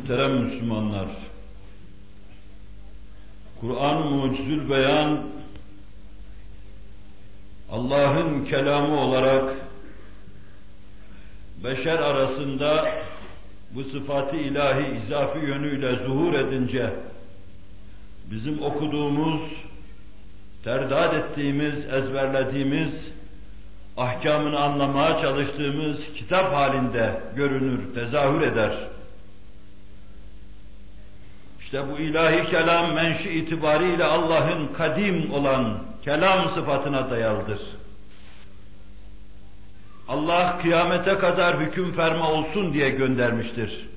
Muhterem Müslümanlar, Kur'an mucizül beyan Allah'ın kelamı olarak beşer arasında bu sıfatı ilahi izafi yönüyle zuhur edince bizim okuduğumuz, terdad ettiğimiz, ezberlediğimiz, ahkamını anlamaya çalıştığımız kitap halinde görünür, tezahür eder. İşte bu ilahi kelam menşi itibariyle Allah'ın kadim olan kelam sıfatına dayalıdır. Allah kıyamete kadar hüküm ferma olsun diye göndermiştir.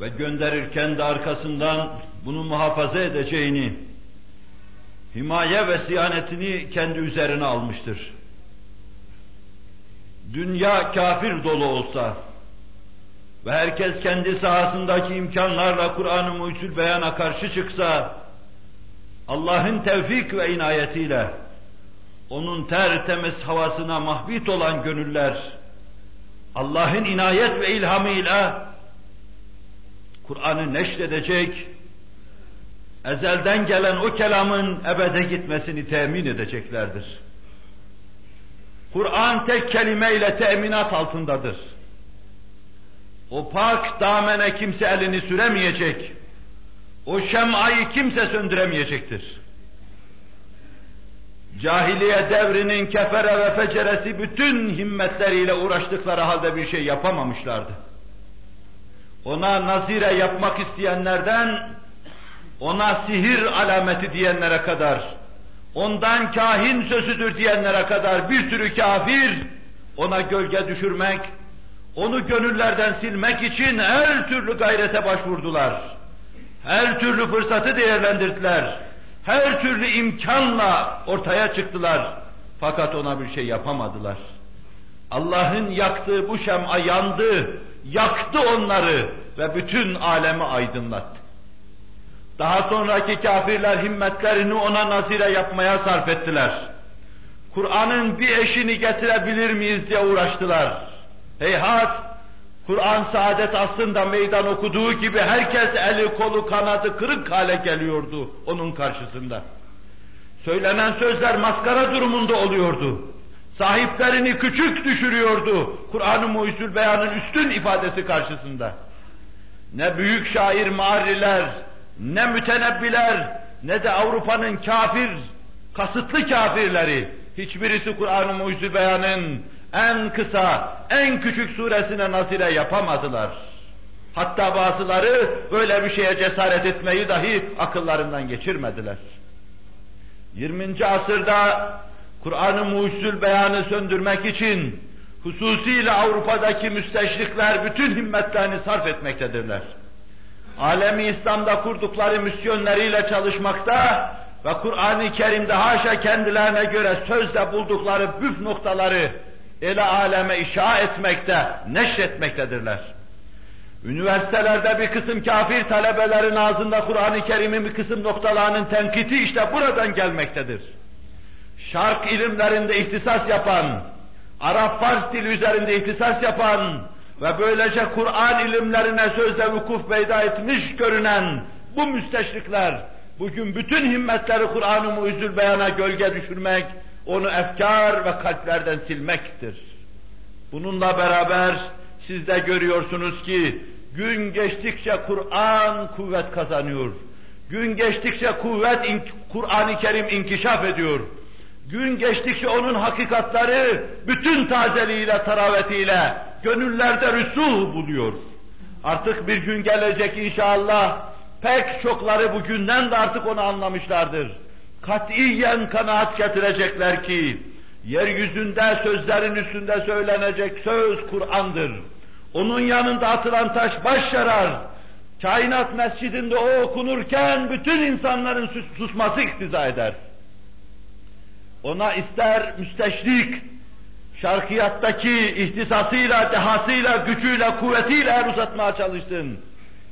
Ve gönderirken de arkasından bunu muhafaza edeceğini, himaye ve siyanetini kendi üzerine almıştır. Dünya kafir dolu olsa ve herkes kendi sahasındaki imkanlarla Kur'an-ı Mucizül Beyan'a karşı çıksa, Allah'ın tevfik ve inayetiyle onun tertemiz havasına mahbit olan gönüller, Allah'ın inayet ve ilhamıyla Kur'an'ı neşredecek, ezelden gelen o kelamın ebede gitmesini temin edeceklerdir. Kur'an tek kelimeyle teminat altındadır. O pak damene kimse elini süremeyecek. O şem'ayı kimse söndüremeyecektir. Cahiliye devrinin kefere ve feceresi bütün himmetleriyle uğraştıkları halde bir şey yapamamışlardı. Ona nazire yapmak isteyenlerden, ona sihir alameti diyenlere kadar, ondan kahin sözüdür diyenlere kadar bir sürü kafir, ona gölge düşürmek, onu gönüllerden silmek için her türlü gayrete başvurdular. Her türlü fırsatı değerlendirdiler. Her türlü imkanla ortaya çıktılar. Fakat ona bir şey yapamadılar. Allah'ın yaktığı bu şem'a yandı, yaktı onları ve bütün alemi aydınlattı. Daha sonraki kafirler himmetlerini ona nazire yapmaya sarf ettiler. Kur'an'ın bir eşini getirebilir miyiz diye uğraştılar. Heyhat, Kur'an saadet aslında meydan okuduğu gibi herkes eli kolu kanadı kırık hale geliyordu onun karşısında. Söylenen sözler maskara durumunda oluyordu. Sahiplerini küçük düşürüyordu Kur'an-ı Muhyüzül Beyan'ın üstün ifadesi karşısında. Ne büyük şair mağriler, ne mütenebbiler, ne de Avrupa'nın kafir, kasıtlı kafirleri, hiçbirisi Kur'an-ı Muhyüzül Beyan'ın en kısa, en küçük suresine nazire yapamadılar. Hatta bazıları böyle bir şeye cesaret etmeyi dahi akıllarından geçirmediler. 20. asırda Kur'an-ı Mucizül Beyan'ı söndürmek için hususiyle Avrupa'daki müsteşrikler bütün himmetlerini sarf etmektedirler. Alemi İslam'da kurdukları misyonlarıyla çalışmakta ve Kur'an-ı Kerim'de haşa kendilerine göre sözde buldukları büf noktaları ele aleme işa etmekte, neşretmektedirler. Üniversitelerde bir kısım kafir talebelerin ağzında Kur'an-ı Kerim'in bir kısım noktalarının tenkiti işte buradan gelmektedir. Şark ilimlerinde ihtisas yapan, Arap Fars dili üzerinde ihtisas yapan ve böylece Kur'an ilimlerine sözde vukuf peyda etmiş görünen bu müsteşrikler, bugün bütün himmetleri Kur'an-ı Muizül Beyan'a gölge düşürmek, onu efkar ve kalplerden silmektir. Bununla beraber siz de görüyorsunuz ki gün geçtikçe Kur'an kuvvet kazanıyor. Gün geçtikçe kuvvet Kur'an-ı Kerim inkişaf ediyor. Gün geçtikçe onun hakikatları bütün tazeliğiyle, taravetiyle gönüllerde rüsuh buluyor. Artık bir gün gelecek inşallah pek çokları bugünden de artık onu anlamışlardır katiyen kanaat getirecekler ki, yeryüzünde sözlerin üstünde söylenecek söz Kur'an'dır. Onun yanında atılan taş baş yarar. Kainat mescidinde o okunurken bütün insanların sus susması iktiza eder. Ona ister müsteşrik, şarkiyattaki ihtisasıyla, dehasıyla, gücüyle, kuvvetiyle el uzatmaya çalışsın.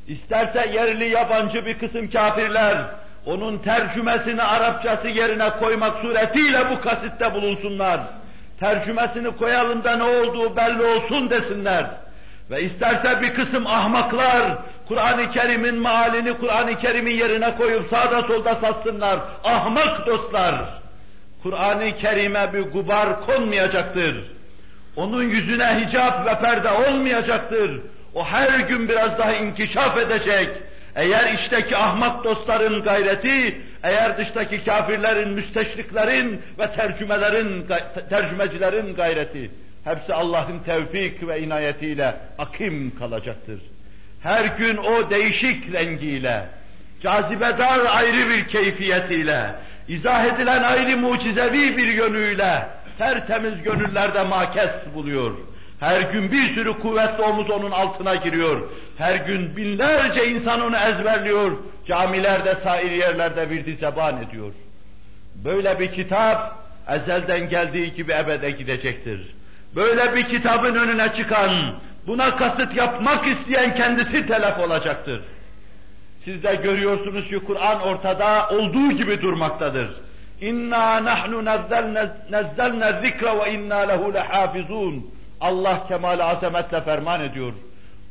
İsterse yerli yabancı bir kısım kafirler, onun tercümesini Arapçası yerine koymak suretiyle bu kasitte bulunsunlar. Tercümesini koyalım da ne olduğu belli olsun desinler. Ve isterse bir kısım ahmaklar Kur'an-ı Kerim'in mealini Kur'an-ı Kerim'in yerine koyup sağda solda satsınlar. Ahmak dostlar! Kur'an-ı Kerim'e bir gubar konmayacaktır. Onun yüzüne hicap ve perde olmayacaktır. O her gün biraz daha inkişaf edecek. Eğer içteki ahmak dostların gayreti, eğer dıştaki kafirlerin, müsteşriklerin ve tercümelerin, tercümecilerin gayreti, hepsi Allah'ın tevfik ve inayetiyle akim kalacaktır. Her gün o değişik rengiyle, cazibedar ayrı bir keyfiyetiyle, izah edilen ayrı mucizevi bir yönüyle, tertemiz gönüllerde makes buluyor. Her gün bir sürü kuvvetli omuz onun altına giriyor. Her gün binlerce insan onu ezberliyor. Camilerde, sair yerlerde bir zeban ediyor. Böyle bir kitap ezelden geldiği gibi ebede gidecektir. Böyle bir kitabın önüne çıkan, buna kasıt yapmak isteyen kendisi telef olacaktır. Siz de görüyorsunuz ki Kur'an ortada olduğu gibi durmaktadır. İnna nahnu nazzalna zikra ve inna lehu. Allah kemal azametle ferman ediyor.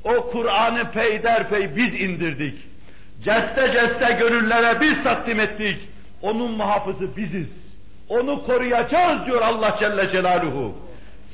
O Kur'an'ı peyderpey biz indirdik. Ceste ceste gönüllere biz takdim ettik. Onun muhafızı biziz. Onu koruyacağız diyor Allah Celle Celaluhu.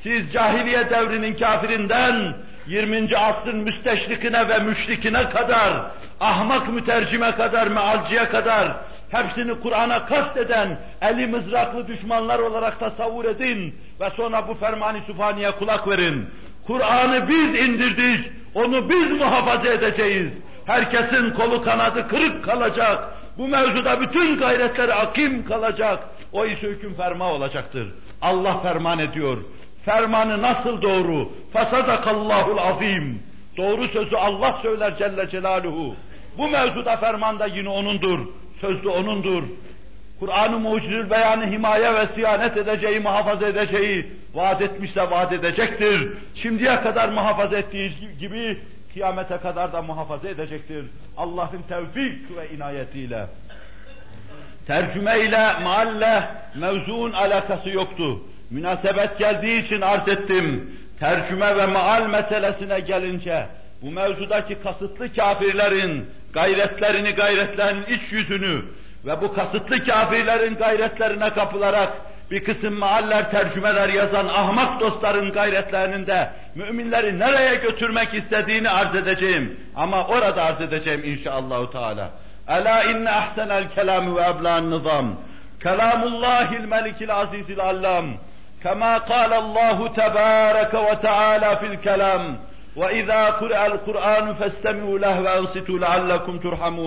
Siz cahiliye devrinin kafirinden 20. asrın müsteşrikine ve müşrikine kadar, ahmak mütercime kadar, mealciye kadar hepsini Kur'an'a kasteden eli mızraklı düşmanlar olarak tasavvur edin ve sonra bu fermani sübhaniye kulak verin. Kur'an'ı biz indirdik, onu biz muhafaza edeceğiz. Herkesin kolu kanadı kırık kalacak. Bu mevzuda bütün gayretleri akim kalacak. O iş hüküm ferma olacaktır. Allah ferman ediyor. Fermanı nasıl doğru? Fasadakallahul azim. Doğru sözü Allah söyler Celle Celaluhu. Bu mevzuda fermanda yine O'nundur. Sözlü O'nundur. Kur'an-ı mucizül beyanı himaye ve siyanet edeceği, muhafaza edeceği vaat etmişse vaat edecektir. Şimdiye kadar muhafaza ettiği gibi kıyamete kadar da muhafaza edecektir. Allah'ın tevfik ve inayetiyle. Tercüme ile maalle mevzuun alakası yoktu. Münasebet geldiği için arz ettim. Tercüme ve maal meselesine gelince, bu mevzudaki kasıtlı kafirlerin gayretlerini gayretlerin iç yüzünü ve bu kasıtlı kafirlerin gayretlerine kapılarak bir kısım maaller tercümeler yazan ahmak dostların gayretlerinin de müminleri nereye götürmek istediğini arz edeceğim. Ama orada arz edeceğim inşallahü teala. Ela inne ahsenel kelamü ve ebla'n nizam. Kelamullahil melikil azizil allam. Kema kâlallahu tebâreke ve teâlâ fil kelam. وإذا قرأ القرآن فاستمعوا له وأنصتوا لعلكم ترحمون.